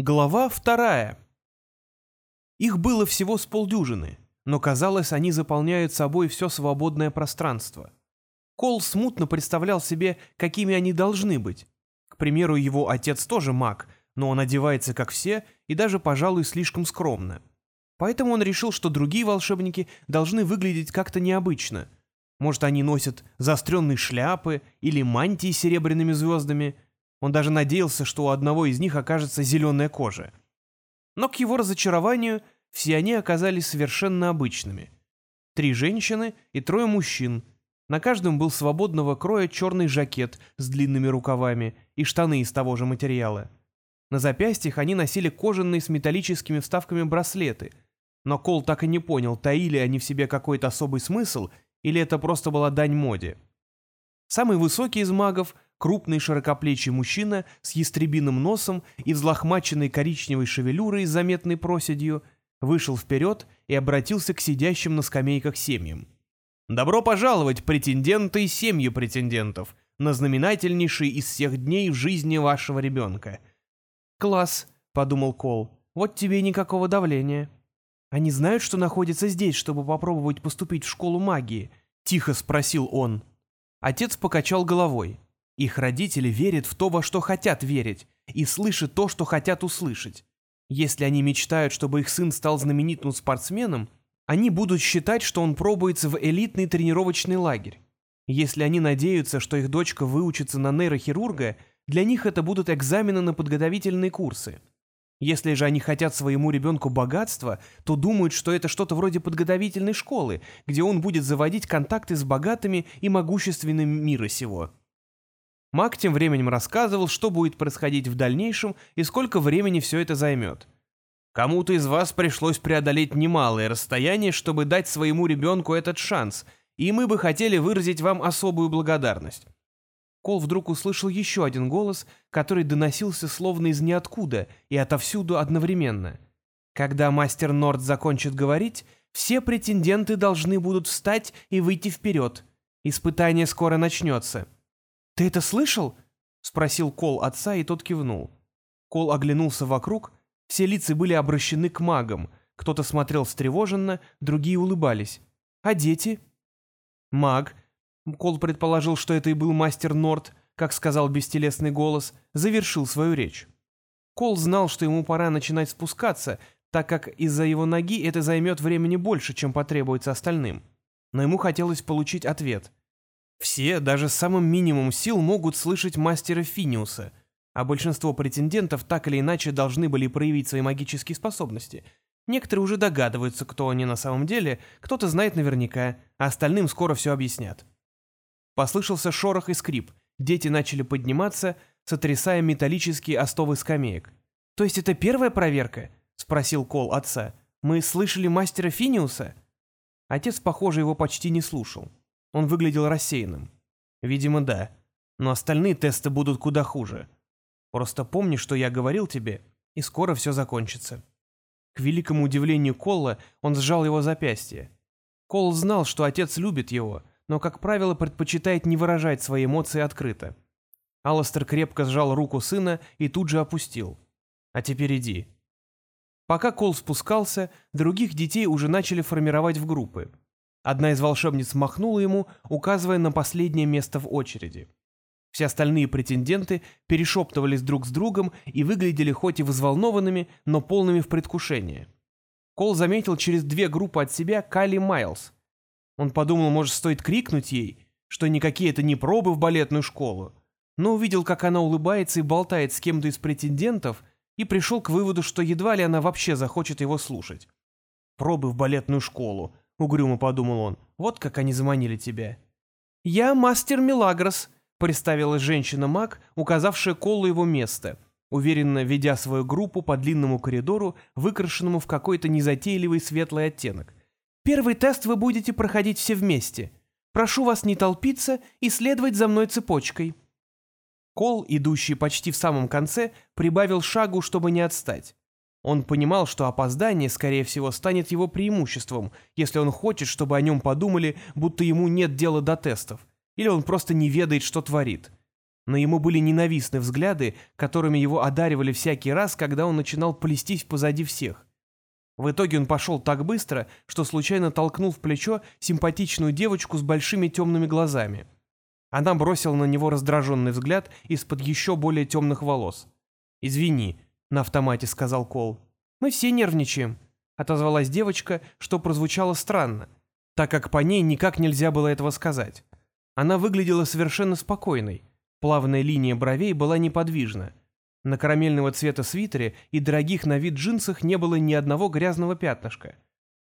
Глава вторая. Их было всего с полдюжины, но казалось, они заполняют собой все свободное пространство. Кол смутно представлял себе, какими они должны быть. К примеру, его отец тоже маг, но он одевается как все и даже, пожалуй, слишком скромно. Поэтому он решил, что другие волшебники должны выглядеть как-то необычно. Может, они носят заостренные шляпы или мантии с серебряными звездами – он даже надеялся, что у одного из них окажется зеленая кожа. Но к его разочарованию все они оказались совершенно обычными. Три женщины и трое мужчин. На каждом был свободного кроя черный жакет с длинными рукавами и штаны из того же материала. На запястьях они носили кожаные с металлическими вставками браслеты. Но Кол так и не понял, таили они в себе какой-то особый смысл или это просто была дань моде. Самый высокий из магов — крупный широкоплечий мужчина с ястребиным носом и взлохмаченной коричневой шевелюрой с заметной проседью, вышел вперед и обратился к сидящим на скамейках семьям. «Добро пожаловать, претенденты и семьи претендентов, на знаменательнейший из всех дней в жизни вашего ребенка». «Класс», — подумал Кол, — «вот тебе никакого давления». «Они знают, что находятся здесь, чтобы попробовать поступить в школу магии?» — тихо спросил он. Отец покачал головой. Их родители верят в то, во что хотят верить, и слышат то, что хотят услышать. Если они мечтают, чтобы их сын стал знаменитым спортсменом, они будут считать, что он пробуется в элитный тренировочный лагерь. Если они надеются, что их дочка выучится на нейрохирурга, для них это будут экзамены на подготовительные курсы. Если же они хотят своему ребенку богатства, то думают, что это что-то вроде подготовительной школы, где он будет заводить контакты с богатыми и могущественными мира сего. Маг тем временем рассказывал, что будет происходить в дальнейшем и сколько времени все это займет. Кому-то из вас пришлось преодолеть немалое расстояние, чтобы дать своему ребенку этот шанс, и мы бы хотели выразить вам особую благодарность. Кол вдруг услышал еще один голос, который доносился словно из ниоткуда и отовсюду одновременно. Когда мастер Норд закончит говорить, все претенденты должны будут встать и выйти вперед. Испытание скоро начнется. «Ты это слышал?» — спросил Кол отца, и тот кивнул. Кол оглянулся вокруг, все лица были обращены к магам, кто-то смотрел встревоженно, другие улыбались. «А дети?» Маг, Кол предположил, что это и был мастер Норт, как сказал бестелесный голос, завершил свою речь. Кол знал, что ему пора начинать спускаться, так как из-за его ноги это займет времени больше, чем потребуется остальным. Но ему хотелось получить ответ. Все, даже с самым минимумом сил, могут слышать мастера Финиуса, а большинство претендентов так или иначе должны были проявить свои магические способности. Некоторые уже догадываются, кто они на самом деле, кто-то знает наверняка, а остальным скоро все объяснят. Послышался шорох и скрип. Дети начали подниматься, сотрясая металлические остовы скамеек. «То есть это первая проверка?» — спросил Кол отца. «Мы слышали мастера Финиуса?» Отец, похоже, его почти не слушал. Он выглядел рассеянным. Видимо, да. Но остальные тесты будут куда хуже. Просто помни, что я говорил тебе, и скоро все закончится. К великому удивлению Колла он сжал его запястье. Кол знал, что отец любит его, но, как правило, предпочитает не выражать свои эмоции открыто. Алластер крепко сжал руку сына и тут же опустил. «А теперь иди». Пока Кол спускался, других детей уже начали формировать в группы. Одна из волшебниц махнула ему, указывая на последнее место в очереди. Все остальные претенденты перешептывались друг с другом и выглядели хоть и взволнованными, но полными в предвкушении. Кол заметил через две группы от себя Калли Майлз. Он подумал, может, стоит крикнуть ей, что никакие это не пробы в балетную школу, но увидел, как она улыбается и болтает с кем-то из претендентов, и пришел к выводу, что едва ли она вообще захочет его слушать. «Пробы в балетную школу», — угрюмо подумал он. «Вот как они заманили тебя». «Я мастер Милагрос», — представилась женщина-маг, указавшая Колу его место, уверенно ведя свою группу по длинному коридору, выкрашенному в какой-то незатейливый светлый оттенок. «Первый тест вы будете проходить все вместе. Прошу вас не толпиться и следовать за мной цепочкой». Кол, идущий почти в самом конце, прибавил шагу, чтобы не отстать. Он понимал, что опоздание, скорее всего, станет его преимуществом, если он хочет, чтобы о нем подумали, будто ему нет дела до тестов, или он просто не ведает, что творит. но ему были ненавистны взгляды, которыми его одаривали всякий раз, когда он начинал плестись позади всех. В итоге он пошел так быстро, что случайно толкнул в плечо симпатичную девочку с большими темными глазами. Она бросила на него раздраженный взгляд из-под еще более темных волос. «Извини», — на автомате сказал Кол. «Мы все нервничаем», — отозвалась девочка, что прозвучало странно, так как по ней никак нельзя было этого сказать. Она выглядела совершенно спокойной, Плавная линия бровей была неподвижна. На карамельного цвета свитере и дорогих на вид джинсах не было ни одного грязного пятнышка.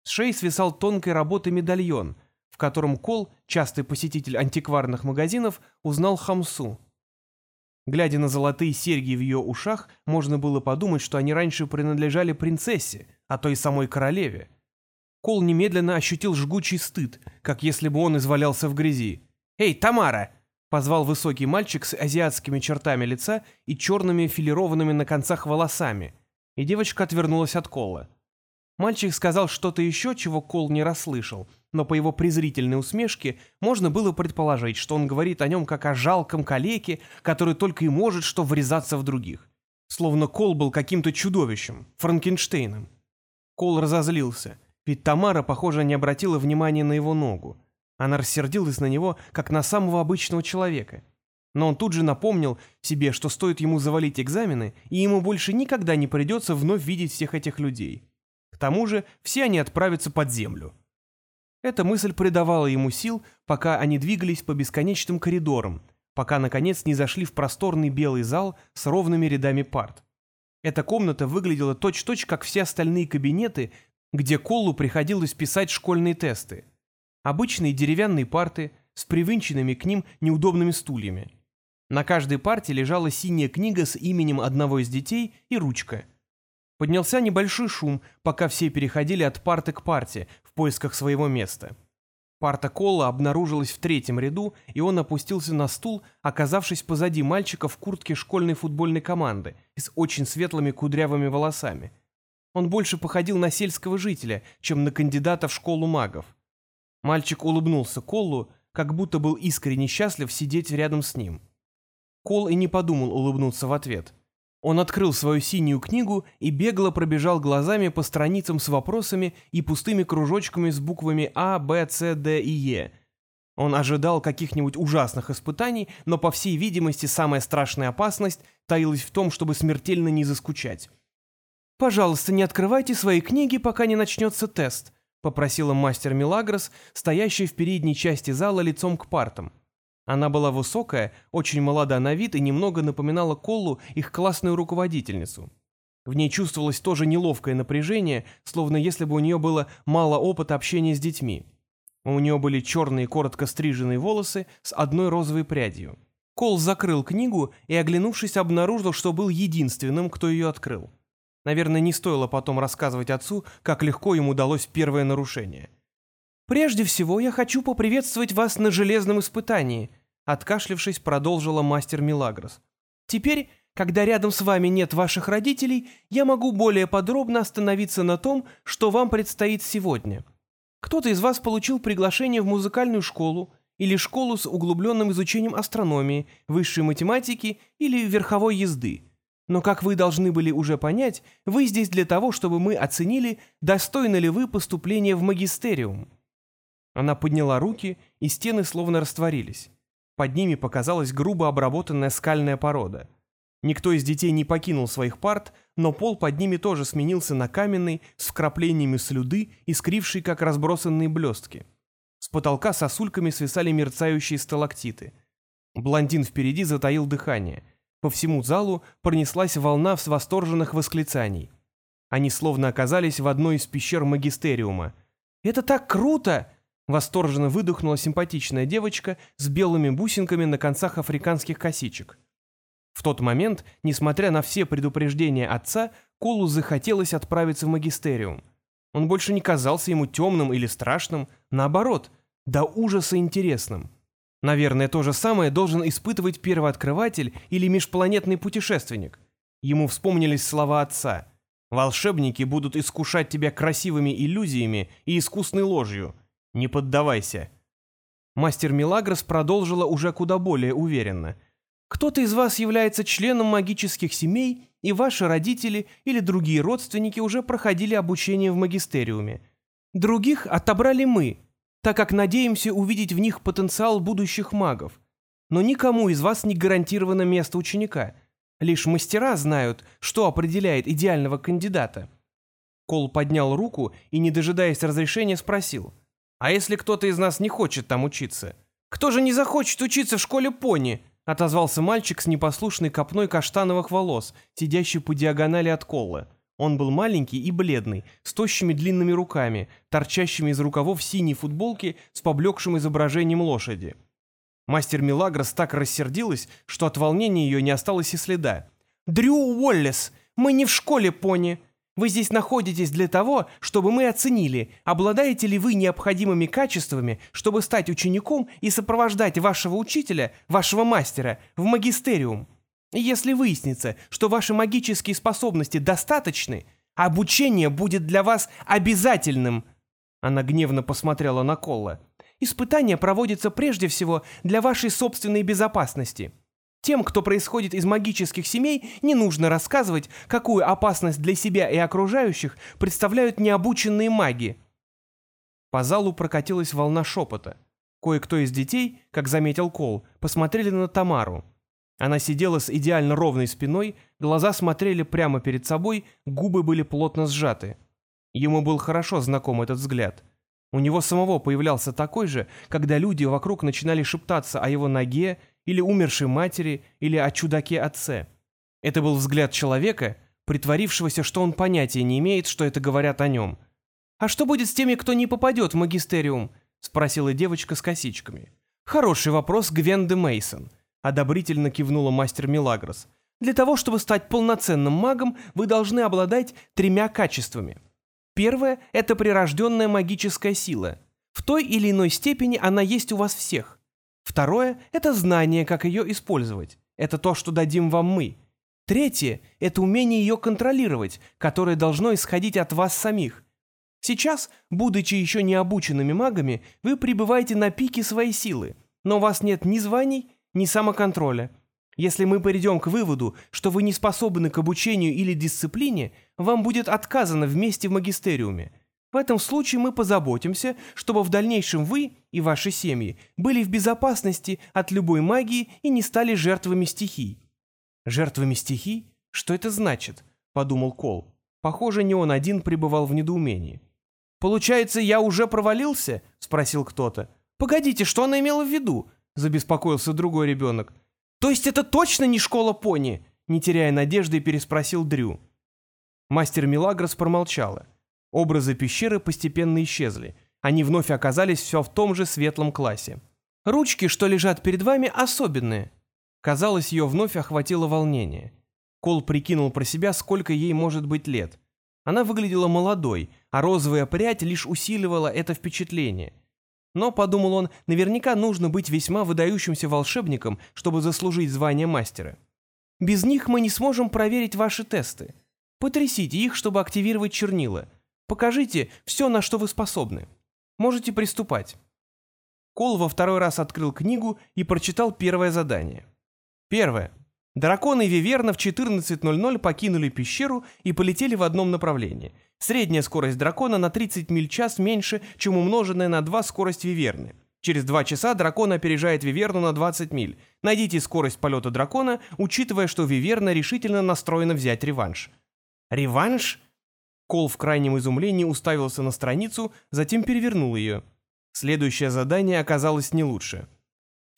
С шеи свисал тонкой работы медальон, в котором Кол, частый посетитель антикварных магазинов, узнал Хамсу. Глядя на золотые серьги в ее ушах, можно было подумать, что они раньше принадлежали принцессе, а то и самой королеве. Кол немедленно ощутил жгучий стыд, как если бы он извалялся в грязи. «Эй, Тамара!» Позвал высокий мальчик с азиатскими чертами лица и черными филированными на концах волосами, и девочка отвернулась от Кола. Мальчик сказал что-то еще, чего Кол не расслышал, но по его презрительной усмешке можно было предположить, что он говорит о нем как о жалком калеке, который только и может что врезаться в других. Словно Кол был каким-то чудовищем, Франкенштейном. Кол разозлился, ведь Тамара, похоже, не обратила внимания на его ногу. Она рассердилась на него, как на самого обычного человека. Но он тут же напомнил себе, что стоит ему завалить экзамены, и ему больше никогда не придется вновь видеть всех этих людей. К тому же все они отправятся под землю. Эта мысль придавала ему сил, пока они двигались по бесконечным коридорам, пока, наконец, не зашли в просторный белый зал с ровными рядами парт. Эта комната выглядела точь-точь, как все остальные кабинеты, где Колу приходилось писать школьные тесты. Обычные деревянные парты с привинченными к ним неудобными стульями. На каждой парте лежала синяя книга с именем одного из детей и ручка. Поднялся небольшой шум, пока все переходили от парты к парте в поисках своего места. Парта Колла обнаружилась в третьем ряду, и он опустился на стул, оказавшись позади мальчика в куртке школьной футбольной команды и с очень светлыми кудрявыми волосами. Он больше походил на сельского жителя, чем на кандидата в школу магов. Мальчик улыбнулся Колу, как будто был искренне счастлив сидеть рядом с ним. Кол и не подумал улыбнуться в ответ. Он открыл свою синюю книгу и бегло пробежал глазами по страницам с вопросами и пустыми кружочками с буквами А, Б, С, Д и Е. Он ожидал каких-нибудь ужасных испытаний, но, по всей видимости, самая страшная опасность таилась в том, чтобы смертельно не заскучать. «Пожалуйста, не открывайте свои книги, пока не начнется тест», попросила мастер Милагрос, стоящая в передней части зала лицом к партам. Она была высокая, очень молода на вид и немного напоминала Колу их классную руководительницу. В ней чувствовалось тоже неловкое напряжение, словно если бы у нее было мало опыта общения с детьми. У нее были черные коротко стриженные волосы с одной розовой прядью. Кол закрыл книгу и, оглянувшись, обнаружил, что был единственным, кто ее открыл. Наверное, не стоило потом рассказывать отцу, как легко ему удалось первое нарушение. «Прежде всего, я хочу поприветствовать вас на железном испытании», откашлившись, продолжила мастер Милагрос. «Теперь, когда рядом с вами нет ваших родителей, я могу более подробно остановиться на том, что вам предстоит сегодня. Кто-то из вас получил приглашение в музыкальную школу или школу с углубленным изучением астрономии, высшей математики или верховой езды. Но, как вы должны были уже понять, вы здесь для того, чтобы мы оценили, достойны ли вы поступления в магистериум». Она подняла руки, и стены словно растворились. Под ними показалась грубо обработанная скальная порода. Никто из детей не покинул своих парт, но пол под ними тоже сменился на каменный, с вкраплениями слюды, искривший, как разбросанные блестки. С потолка сосульками свисали мерцающие сталактиты. Блондин впереди затаил дыхание — по всему залу пронеслась волна с восторженных восклицаний. Они словно оказались в одной из пещер магистериума. «Это так круто!» — восторженно выдохнула симпатичная девочка с белыми бусинками на концах африканских косичек. В тот момент, несмотря на все предупреждения отца, Колу захотелось отправиться в магистериум. Он больше не казался ему темным или страшным, наоборот, до ужаса интересным. Наверное, то же самое должен испытывать первооткрыватель или межпланетный путешественник. Ему вспомнились слова отца. «Волшебники будут искушать тебя красивыми иллюзиями и искусной ложью. Не поддавайся». Мастер Милагрос продолжила уже куда более уверенно. Кто-то из вас является членом магических семей, и ваши родители или другие родственники уже проходили обучение в магистериуме. Других отобрали мы, так как надеемся увидеть в них потенциал будущих магов. Но никому из вас не гарантировано место ученика. Лишь мастера знают, что определяет идеального кандидата. Кол поднял руку и, не дожидаясь разрешения, спросил. «А если кто-то из нас не хочет там учиться?» «Кто же не захочет учиться в школе пони?» — отозвался мальчик с непослушной копной каштановых волос, сидящий по диагонали от Колла. Он был маленький и бледный, с тощими длинными руками, торчащими из рукавов синей футболки с поблекшим изображением лошади. Мастер Милагрос так рассердилась, что от волнения ее не осталось и следа. «Дрю Уоллес, мы не в школе пони. Вы здесь находитесь для того, чтобы мы оценили, обладаете ли вы необходимыми качествами, чтобы стать учеником и сопровождать вашего учителя, вашего мастера, в магистериум. Если выяснится, что ваши магические способности достаточны, обучение будет для вас обязательным». Она гневно посмотрела на Колла. «Испытания проводятся прежде всего для вашей собственной безопасности». Тем, кто происходит из магических семей, не нужно рассказывать, какую опасность для себя и окружающих представляют необученные маги. По залу прокатилась волна шепота. Кое-кто из детей, как заметил Кол, посмотрели на Тамару. Она сидела с идеально ровной спиной, глаза смотрели прямо перед собой, губы были плотно сжаты. Ему был хорошо знаком этот взгляд. У него самого появлялся такой же, когда люди вокруг начинали шептаться о его ноге или умершей матери, или о чудаке-отце. Это был взгляд человека, притворившегося, что он понятия не имеет, что это говорят о нем. «А что будет с теми, кто не попадет в магистериум?» — спросила девочка с косичками. «Хороший вопрос, Гвенде Мейсон. одобрительно кивнула мастер Милагрос. «Для того, чтобы стать полноценным магом, вы должны обладать тремя качествами. Первое — это прирожденная магическая сила. В той или иной степени она есть у вас всех. Второе — это знание, как ее использовать. Это то, что дадим вам мы. Третье — это умение ее контролировать, которое должно исходить от вас самих. Сейчас, будучи еще не обученными магами, вы пребываете на пике своей силы, но у вас нет ни званий, ни самоконтроля. Если мы придем к выводу, что вы не способны к обучению или дисциплине, вам будет отказано вместе в магистериуме — в этом случае мы позаботимся, чтобы в дальнейшем вы и ваши семьи были в безопасности от любой магии и не стали жертвами стихий». «Жертвами стихий? Что это значит?» — подумал Кол. Похоже, не он один пребывал в недоумении. «Получается, я уже провалился?» — спросил кто-то. «Погодите, что она имела в виду?» — забеспокоился другой ребенок. «То есть это точно не школа пони?» — не теряя надежды, переспросил Дрю. Мастер Милагрос промолчала. Образы пещеры постепенно исчезли. Они вновь оказались все в том же светлом классе. Ручки, что лежат перед вами, особенные. Казалось, ее вновь охватило волнение. Кол прикинул про себя, сколько ей может быть лет. Она выглядела молодой, а розовая прядь лишь усиливала это впечатление. Но, подумал он, наверняка нужно быть весьма выдающимся волшебником, чтобы заслужить звание мастера. Без них мы не сможем проверить ваши тесты. Потрясите их, чтобы активировать чернила. Покажите все, на что вы способны. Можете приступать». Кол во второй раз открыл книгу и прочитал первое задание. Первое. Драконы Виверна в 14.00 покинули пещеру и полетели в одном направлении. Средняя скорость дракона на 30 миль в час меньше, чем умноженная на 2 скорость Виверны. Через 2 часа дракон опережает Виверну на 20 миль. Найдите скорость полета дракона, учитывая, что Виверна решительно настроена взять реванш. «Реванш?» Кол в крайнем изумлении уставился на страницу, затем перевернул ее. Следующее задание оказалось не лучше.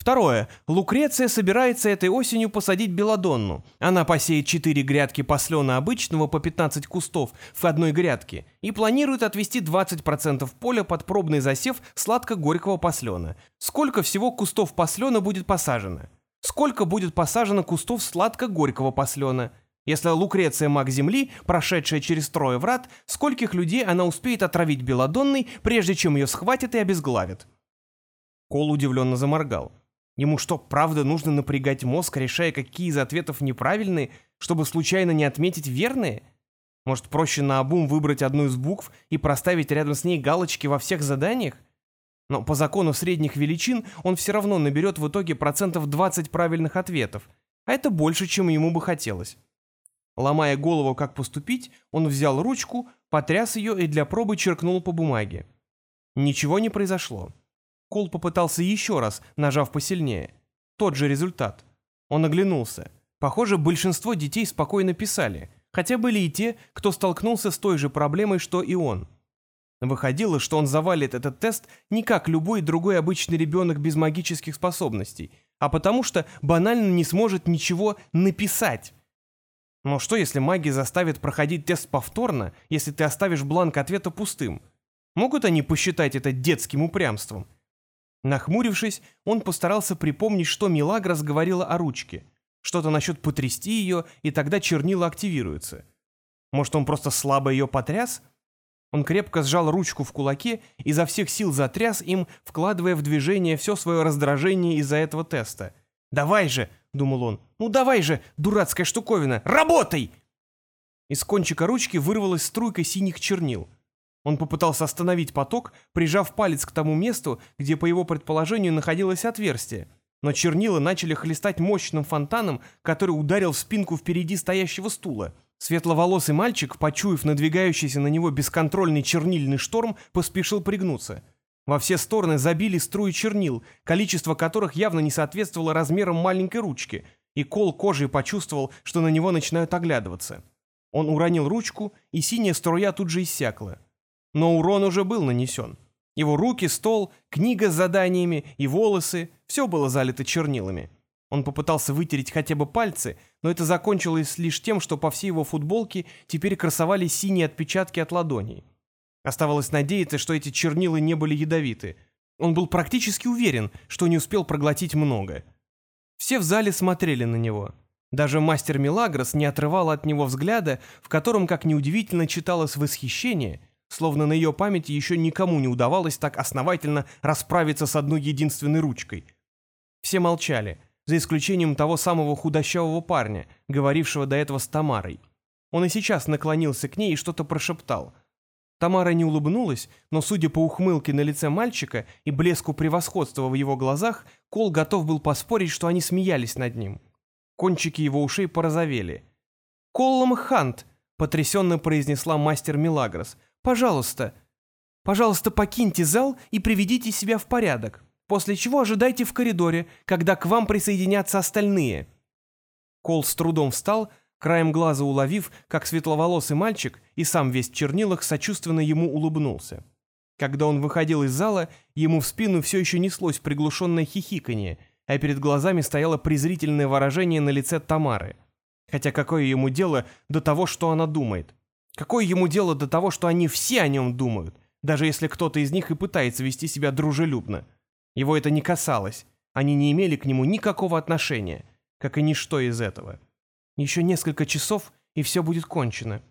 Второе. Лукреция собирается этой осенью посадить белодонну. Она посеет 4 грядки послена обычного по 15 кустов в одной грядке и планирует отвести 20% поля под пробный засев сладко-горького послена. Сколько всего кустов послена будет посажено? Сколько будет посажено кустов сладко-горького послена? Если Лукреция маг Земли, прошедшая через трое врат, скольких людей она успеет отравить Беладонной, прежде чем ее схватят и обезглавят? Кол удивленно заморгал. Ему что, правда нужно напрягать мозг, решая, какие из ответов неправильные, чтобы случайно не отметить верные? Может, проще наобум выбрать одну из букв и проставить рядом с ней галочки во всех заданиях? Но по закону средних величин он все равно наберет в итоге процентов 20 правильных ответов, а это больше, чем ему бы хотелось. Ломая голову, как поступить, он взял ручку, потряс ее и для пробы черкнул по бумаге. Ничего не произошло. Кол попытался еще раз, нажав посильнее. Тот же результат. Он оглянулся. Похоже, большинство детей спокойно писали, хотя были и те, кто столкнулся с той же проблемой, что и он. Выходило, что он завалит этот тест не как любой другой обычный ребенок без магических способностей, а потому что банально не сможет ничего написать. Но что, если магия заставит проходить тест повторно, если ты оставишь бланк ответа пустым? Могут они посчитать это детским упрямством? Нахмурившись, он постарался припомнить, что Милагрос говорила о ручке. Что-то насчет потрясти ее, и тогда чернила активируются. Может, он просто слабо ее потряс? Он крепко сжал ручку в кулаке и изо всех сил затряс им, вкладывая в движение все свое раздражение из-за этого теста. «Давай же!» — думал он. «Ну давай же, дурацкая штуковина! Работай!» Из кончика ручки вырвалась струйка синих чернил. Он попытался остановить поток, прижав палец к тому месту, где, по его предположению, находилось отверстие. Но чернила начали хлестать мощным фонтаном, который ударил в спинку впереди стоящего стула. Светловолосый мальчик, почуяв надвигающийся на него бесконтрольный чернильный шторм, поспешил пригнуться. Во все стороны забили струи чернил, количество которых явно не соответствовало размерам маленькой ручки, и Кол кожей почувствовал, что на него начинают оглядываться. Он уронил ручку, и синяя струя тут же иссякла. Но урон уже был нанесен. Его руки, стол, книга с заданиями и волосы — все было залито чернилами. Он попытался вытереть хотя бы пальцы, но это закончилось лишь тем, что по всей его футболке теперь красовались синие отпечатки от ладоней. Оставалось надеяться, что эти чернила не были ядовиты. Он был практически уверен, что не успел проглотить много. Все в зале смотрели на него. Даже мастер Милагрос не отрывал от него взгляда, в котором, как неудивительно, читалось восхищение — словно на ее памяти еще никому не удавалось так основательно расправиться с одной единственной ручкой. Все молчали, за исключением того самого худощавого парня, говорившего до этого с Тамарой. Он и сейчас наклонился к ней и что-то прошептал. Тамара не улыбнулась, но, судя по ухмылке на лице мальчика и блеску превосходства в его глазах, Кол готов был поспорить, что они смеялись над ним. Кончики его ушей порозовели. «Коллом Хант!» — потрясенно произнесла мастер Милагрос. Пожалуйста, пожалуйста, покиньте зал и приведите себя в порядок, после чего ожидайте в коридоре, когда к вам присоединятся остальные». Кол с трудом встал, краем глаза уловив, как светловолосый мальчик и сам весь в чернилах сочувственно ему улыбнулся. Когда он выходил из зала, ему в спину все еще неслось приглушенное хихиканье, а перед глазами стояло презрительное выражение на лице Тамары. Хотя какое ему дело до того, что она думает? Какое ему дело до того, что они все о нем думают, даже если кто-то из них и пытается вести себя дружелюбно? Его это не касалось, они не имели к нему никакого отношения, как и ничто из этого. Еще несколько часов, и все будет кончено.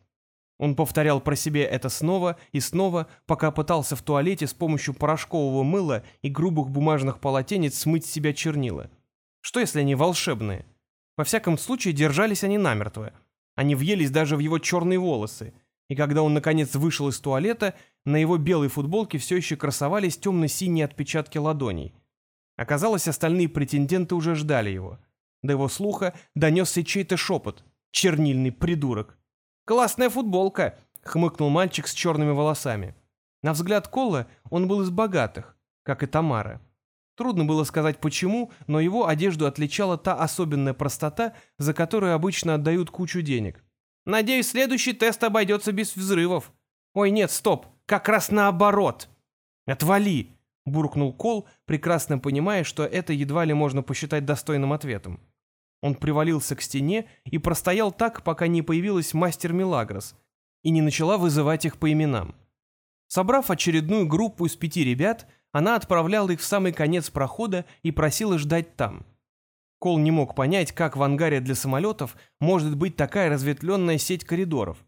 Он повторял про себя это снова и снова, пока пытался в туалете с помощью порошкового мыла и грубых бумажных полотенец смыть с себя чернила. Что если они волшебные? Во всяком случае, держались они намертво — они въелись даже в его черные волосы, и когда он, наконец, вышел из туалета, на его белой футболке все еще красовались темно-синие отпечатки ладоней. Оказалось, остальные претенденты уже ждали его. До его слуха донесся чей-то шепот. «Чернильный придурок!» «Классная футболка!» — хмыкнул мальчик с черными волосами. На взгляд Колла он был из богатых, как и Тамара. Трудно было сказать почему, но его одежду отличала та особенная простота, за которую обычно отдают кучу денег. «Надеюсь, следующий тест обойдется без взрывов». «Ой, нет, стоп, как раз наоборот». «Отвали!» — буркнул Кол, прекрасно понимая, что это едва ли можно посчитать достойным ответом. Он привалился к стене и простоял так, пока не появилась мастер Милагрос и не начала вызывать их по именам. Собрав очередную группу из пяти ребят, она отправляла их в самый конец прохода и просила ждать там. Кол не мог понять, как в ангаре для самолетов может быть такая разветвленная сеть коридоров.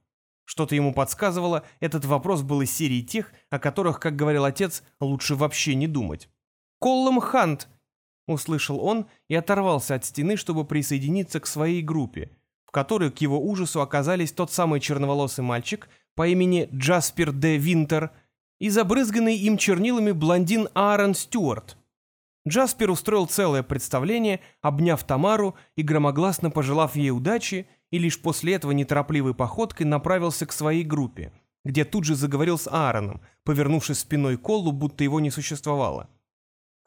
Что-то ему подсказывало, этот вопрос был из серии тех, о которых, как говорил отец, лучше вообще не думать. «Коллом Хант!» — услышал он и оторвался от стены, чтобы присоединиться к своей группе, в которой к его ужасу оказались тот самый черноволосый мальчик по имени Джаспер де Винтер — и забрызганный им чернилами блондин Аарон Стюарт. Джаспер устроил целое представление, обняв Тамару и громогласно пожелав ей удачи, и лишь после этого неторопливой походкой направился к своей группе, где тут же заговорил с Аароном, повернувшись спиной к Колу, будто его не существовало.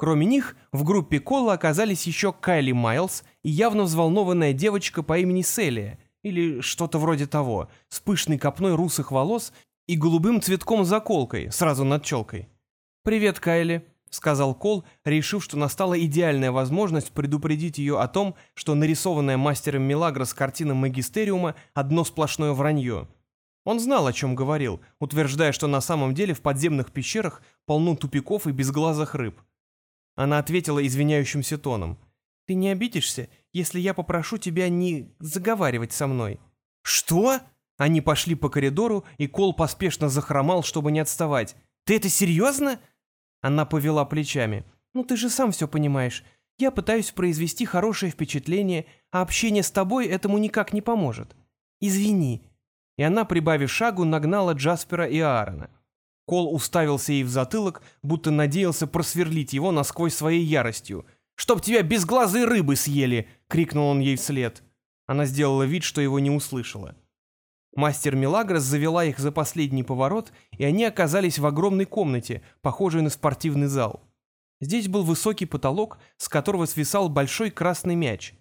Кроме них, в группе Кола оказались еще Кайли Майлз и явно взволнованная девочка по имени Селия, или что-то вроде того, с пышной копной русых волос и голубым цветком-заколкой, сразу над челкой. «Привет, Кайли», — сказал Кол, решив, что настала идеальная возможность предупредить ее о том, что нарисованная мастером Милагрос картина Магистериума — одно сплошное вранье. Он знал, о чем говорил, утверждая, что на самом деле в подземных пещерах полно тупиков и безглазых рыб. Она ответила извиняющимся тоном. «Ты не обидишься, если я попрошу тебя не заговаривать со мной?» «Что?» Они пошли по коридору, и Кол поспешно захромал, чтобы не отставать. «Ты это серьезно?» Она повела плечами. «Ну ты же сам все понимаешь. Я пытаюсь произвести хорошее впечатление, а общение с тобой этому никак не поможет. Извини». И она, прибавив шагу, нагнала Джаспера и Аарона. Кол уставился ей в затылок, будто надеялся просверлить его насквозь своей яростью. «Чтоб тебя безглазые рыбы съели!» — крикнул он ей вслед. Она сделала вид, что его не услышала. Мастер Милагрос завела их за последний поворот, и они оказались в огромной комнате, похожей на спортивный зал. Здесь был высокий потолок, с которого свисал большой красный мяч.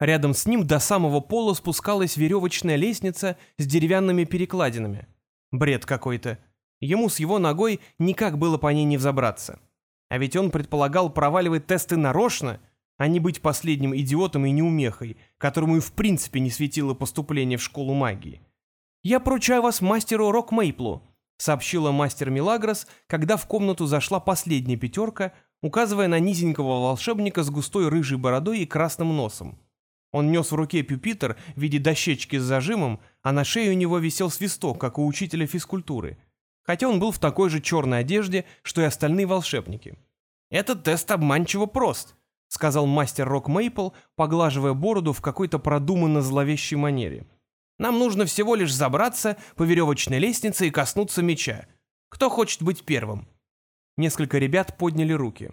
Рядом с ним до самого пола спускалась веревочная лестница с деревянными перекладинами. Бред какой-то. Ему с его ногой никак было по ней не взобраться. А ведь он предполагал проваливать тесты нарочно, а не быть последним идиотом и неумехой, которому и в принципе не светило поступление в школу магии. «Я поручаю вас мастеру Рок Мейплу», — сообщила мастер Милагрос, когда в комнату зашла последняя пятерка, указывая на низенького волшебника с густой рыжей бородой и красным носом. Он нес в руке пюпитер в виде дощечки с зажимом, а на шее у него висел свисток, как у учителя физкультуры — хотя он был в такой же черной одежде, что и остальные волшебники. «Этот тест обманчиво прост», — сказал мастер Рок Мейпл, поглаживая бороду в какой-то продуманно зловещей манере. «Нам нужно всего лишь забраться по веревочной лестнице и коснуться меча. Кто хочет быть первым?» Несколько ребят подняли руки.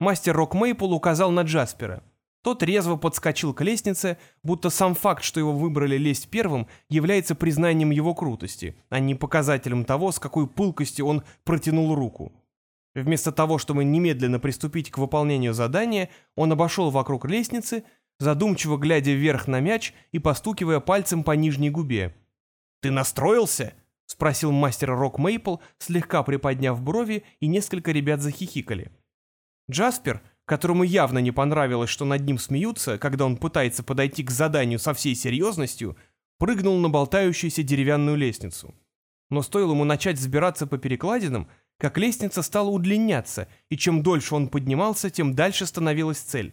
Мастер Рок Мейпл указал на Джаспера — тот резво подскочил к лестнице, будто сам факт, что его выбрали лезть первым, является признанием его крутости, а не показателем того, с какой пылкостью он протянул руку. Вместо того, чтобы немедленно приступить к выполнению задания, он обошел вокруг лестницы, задумчиво глядя вверх на мяч и постукивая пальцем по нижней губе. «Ты настроился?» — спросил мастер Рок Мейпл, слегка приподняв брови, и несколько ребят захихикали. Джаспер — которому явно не понравилось, что над ним смеются, когда он пытается подойти к заданию со всей серьезностью, прыгнул на болтающуюся деревянную лестницу. Но стоило ему начать взбираться по перекладинам, как лестница стала удлиняться, и чем дольше он поднимался, тем дальше становилась цель.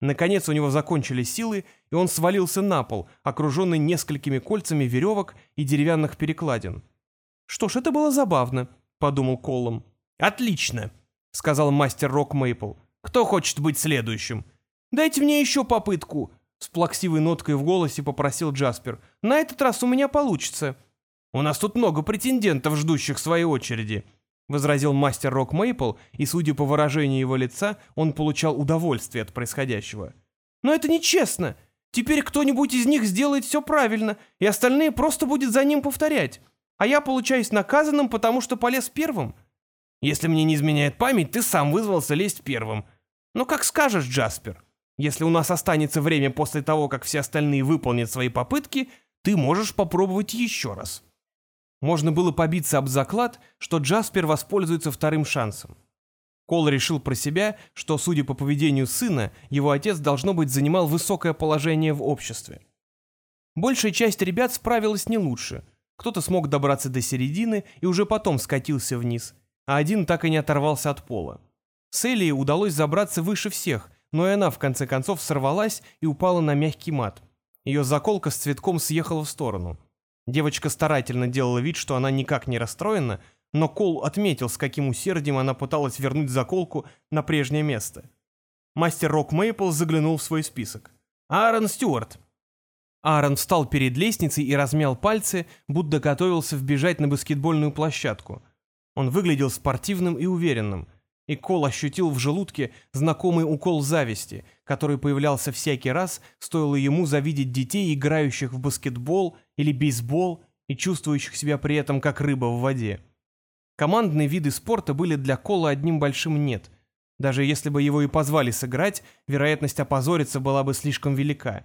Наконец у него закончились силы, и он свалился на пол, окруженный несколькими кольцами веревок и деревянных перекладин. «Что ж, это было забавно», — подумал Колом. «Отлично», — сказал мастер Рок Мейпл. Кто хочет быть следующим? Дайте мне еще попытку, с плаксивой ноткой в голосе попросил Джаспер. На этот раз у меня получится. У нас тут много претендентов, ждущих своей очереди, возразил мастер Рок Мейпл, и, судя по выражению его лица, он получал удовольствие от происходящего. Но это нечестно. Теперь кто-нибудь из них сделает все правильно, и остальные просто будет за ним повторять. А я получаюсь наказанным, потому что полез первым. Если мне не изменяет память, ты сам вызвался лезть первым, «Ну, как скажешь, Джаспер. Если у нас останется время после того, как все остальные выполнят свои попытки, ты можешь попробовать еще раз». Можно было побиться об заклад, что Джаспер воспользуется вторым шансом. Кол решил про себя, что, судя по поведению сына, его отец, должно быть, занимал высокое положение в обществе. Большая часть ребят справилась не лучше. Кто-то смог добраться до середины и уже потом скатился вниз, а один так и не оторвался от пола. Селии удалось забраться выше всех, но и она в конце концов сорвалась и упала на мягкий мат. Ее заколка с цветком съехала в сторону. Девочка старательно делала вид, что она никак не расстроена, но Кол отметил, с каким усердием она пыталась вернуть заколку на прежнее место. Мастер Рок Мейпл заглянул в свой список. «Аарон Стюарт». Аарон встал перед лестницей и размял пальцы, будто готовился вбежать на баскетбольную площадку. Он выглядел спортивным и уверенным – и Кол ощутил в желудке знакомый укол зависти, который появлялся всякий раз, стоило ему завидеть детей, играющих в баскетбол или бейсбол и чувствующих себя при этом как рыба в воде. Командные виды спорта были для Кола одним большим «нет». Даже если бы его и позвали сыграть, вероятность опозориться была бы слишком велика.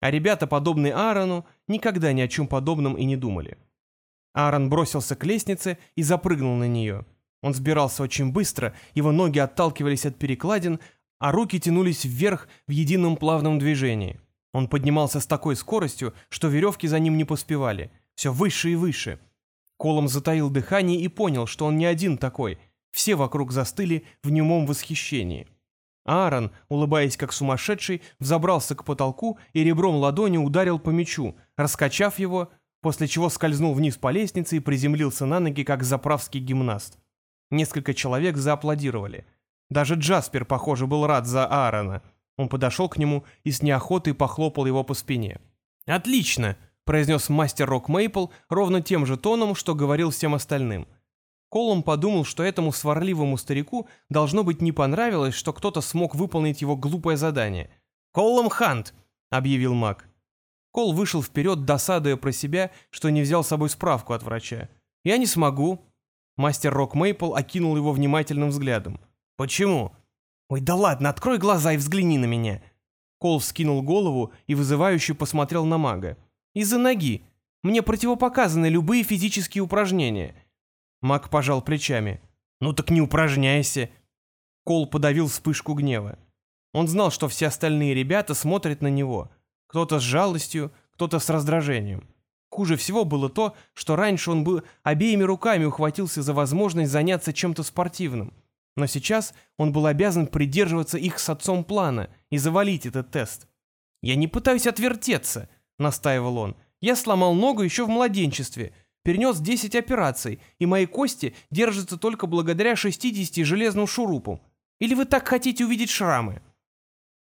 А ребята, подобные Аарону, никогда ни о чем подобном и не думали. Аарон бросился к лестнице и запрыгнул на нее. Он сбирался очень быстро, его ноги отталкивались от перекладин, а руки тянулись вверх в едином плавном движении. Он поднимался с такой скоростью, что веревки за ним не поспевали. Все выше и выше. Колом затаил дыхание и понял, что он не один такой. Все вокруг застыли в немом восхищении. Аарон, улыбаясь как сумасшедший, взобрался к потолку и ребром ладони ударил по мячу, раскачав его, после чего скользнул вниз по лестнице и приземлился на ноги, как заправский гимнаст. Несколько человек зааплодировали. Даже Джаспер, похоже, был рад за Аарона. Он подошел к нему и с неохотой похлопал его по спине. «Отлично!» — произнес мастер Рок Мейпл ровно тем же тоном, что говорил всем остальным. Колум подумал, что этому сварливому старику должно быть не понравилось, что кто-то смог выполнить его глупое задание. «Колум Хант!» — объявил маг. Кол вышел вперед, досадуя про себя, что не взял с собой справку от врача. «Я не смогу», Мастер Рок Мейпл окинул его внимательным взглядом. «Почему?» «Ой, да ладно, открой глаза и взгляни на меня!» Кол вскинул голову и вызывающе посмотрел на мага. «Из-за ноги. Мне противопоказаны любые физические упражнения». Маг пожал плечами. «Ну так не упражняйся!» Кол подавил вспышку гнева. Он знал, что все остальные ребята смотрят на него. Кто-то с жалостью, кто-то с раздражением. Хуже всего было то, что раньше он бы обеими руками ухватился за возможность заняться чем-то спортивным. Но сейчас он был обязан придерживаться их с отцом плана и завалить этот тест. «Я не пытаюсь отвертеться», — настаивал он. «Я сломал ногу еще в младенчестве, перенес 10 операций, и мои кости держатся только благодаря 60 железным шурупам. Или вы так хотите увидеть шрамы?»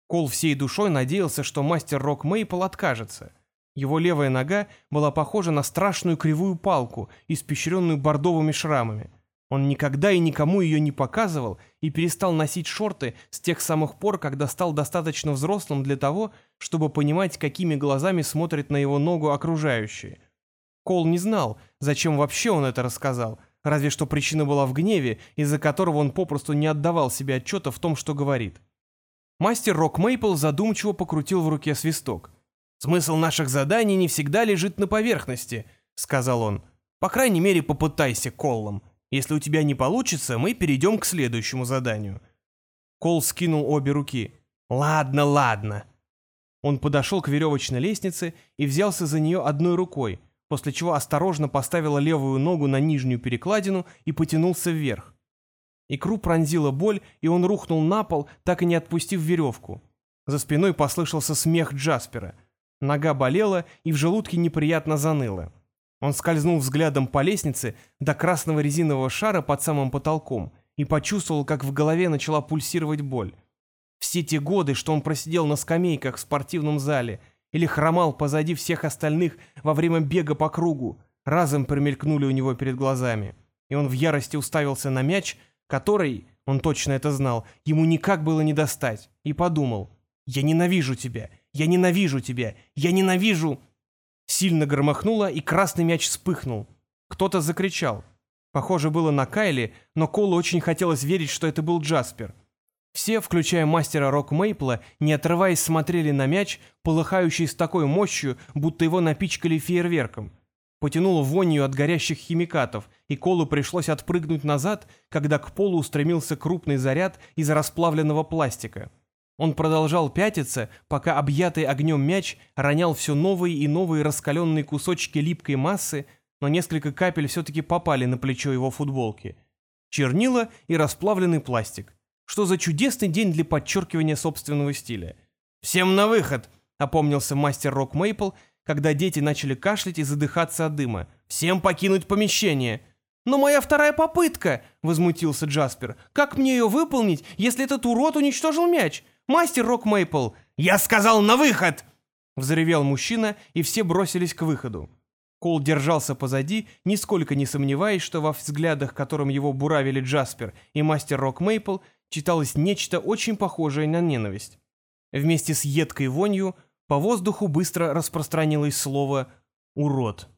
Кол всей душой надеялся, что мастер Рок Мейпл откажется — его левая нога была похожа на страшную кривую палку, испещренную бордовыми шрамами. Он никогда и никому ее не показывал и перестал носить шорты с тех самых пор, когда стал достаточно взрослым для того, чтобы понимать, какими глазами смотрят на его ногу окружающие. Кол не знал, зачем вообще он это рассказал, разве что причина была в гневе, из-за которого он попросту не отдавал себе отчета в том, что говорит. Мастер Рок Мейпл задумчиво покрутил в руке свисток. «Смысл наших заданий не всегда лежит на поверхности», — сказал он. «По крайней мере, попытайся, Коллом. Если у тебя не получится, мы перейдем к следующему заданию». Кол скинул обе руки. «Ладно, ладно». Он подошел к веревочной лестнице и взялся за нее одной рукой, после чего осторожно поставил левую ногу на нижнюю перекладину и потянулся вверх. Икру пронзила боль, и он рухнул на пол, так и не отпустив веревку. За спиной послышался смех Джаспера — Нога болела и в желудке неприятно заныло. Он скользнул взглядом по лестнице до красного резинового шара под самым потолком и почувствовал, как в голове начала пульсировать боль. Все те годы, что он просидел на скамейках в спортивном зале или хромал позади всех остальных во время бега по кругу, разом промелькнули у него перед глазами. И он в ярости уставился на мяч, который, он точно это знал, ему никак было не достать, и подумал «Я ненавижу тебя! Я ненавижу тебя! Я ненавижу!» Сильно громохнуло, и красный мяч вспыхнул. Кто-то закричал. Похоже было на Кайли, но Колу очень хотелось верить, что это был Джаспер. Все, включая мастера Рок Мейпла, не отрываясь смотрели на мяч, полыхающий с такой мощью, будто его напичкали фейерверком. Потянуло вонью от горящих химикатов, и Колу пришлось отпрыгнуть назад, когда к полу устремился крупный заряд из расплавленного пластика. Он продолжал пятиться, пока объятый огнем мяч ронял все новые и новые раскаленные кусочки липкой массы, но несколько капель все-таки попали на плечо его футболки. Чернила и расплавленный пластик. Что за чудесный день для подчеркивания собственного стиля. «Всем на выход!» — опомнился мастер Рок Мейпл, когда дети начали кашлять и задыхаться от дыма. «Всем покинуть помещение!» «Но моя вторая попытка!» — возмутился Джаспер. «Как мне ее выполнить, если этот урод уничтожил мяч? Мастер Рок Мейпл, я сказал на выход!» Взревел мужчина, и все бросились к выходу. Кол держался позади, нисколько не сомневаясь, что во взглядах, которым его буравили Джаспер и мастер Рок Мейпл, читалось нечто очень похожее на ненависть. Вместе с едкой вонью по воздуху быстро распространилось слово «урод».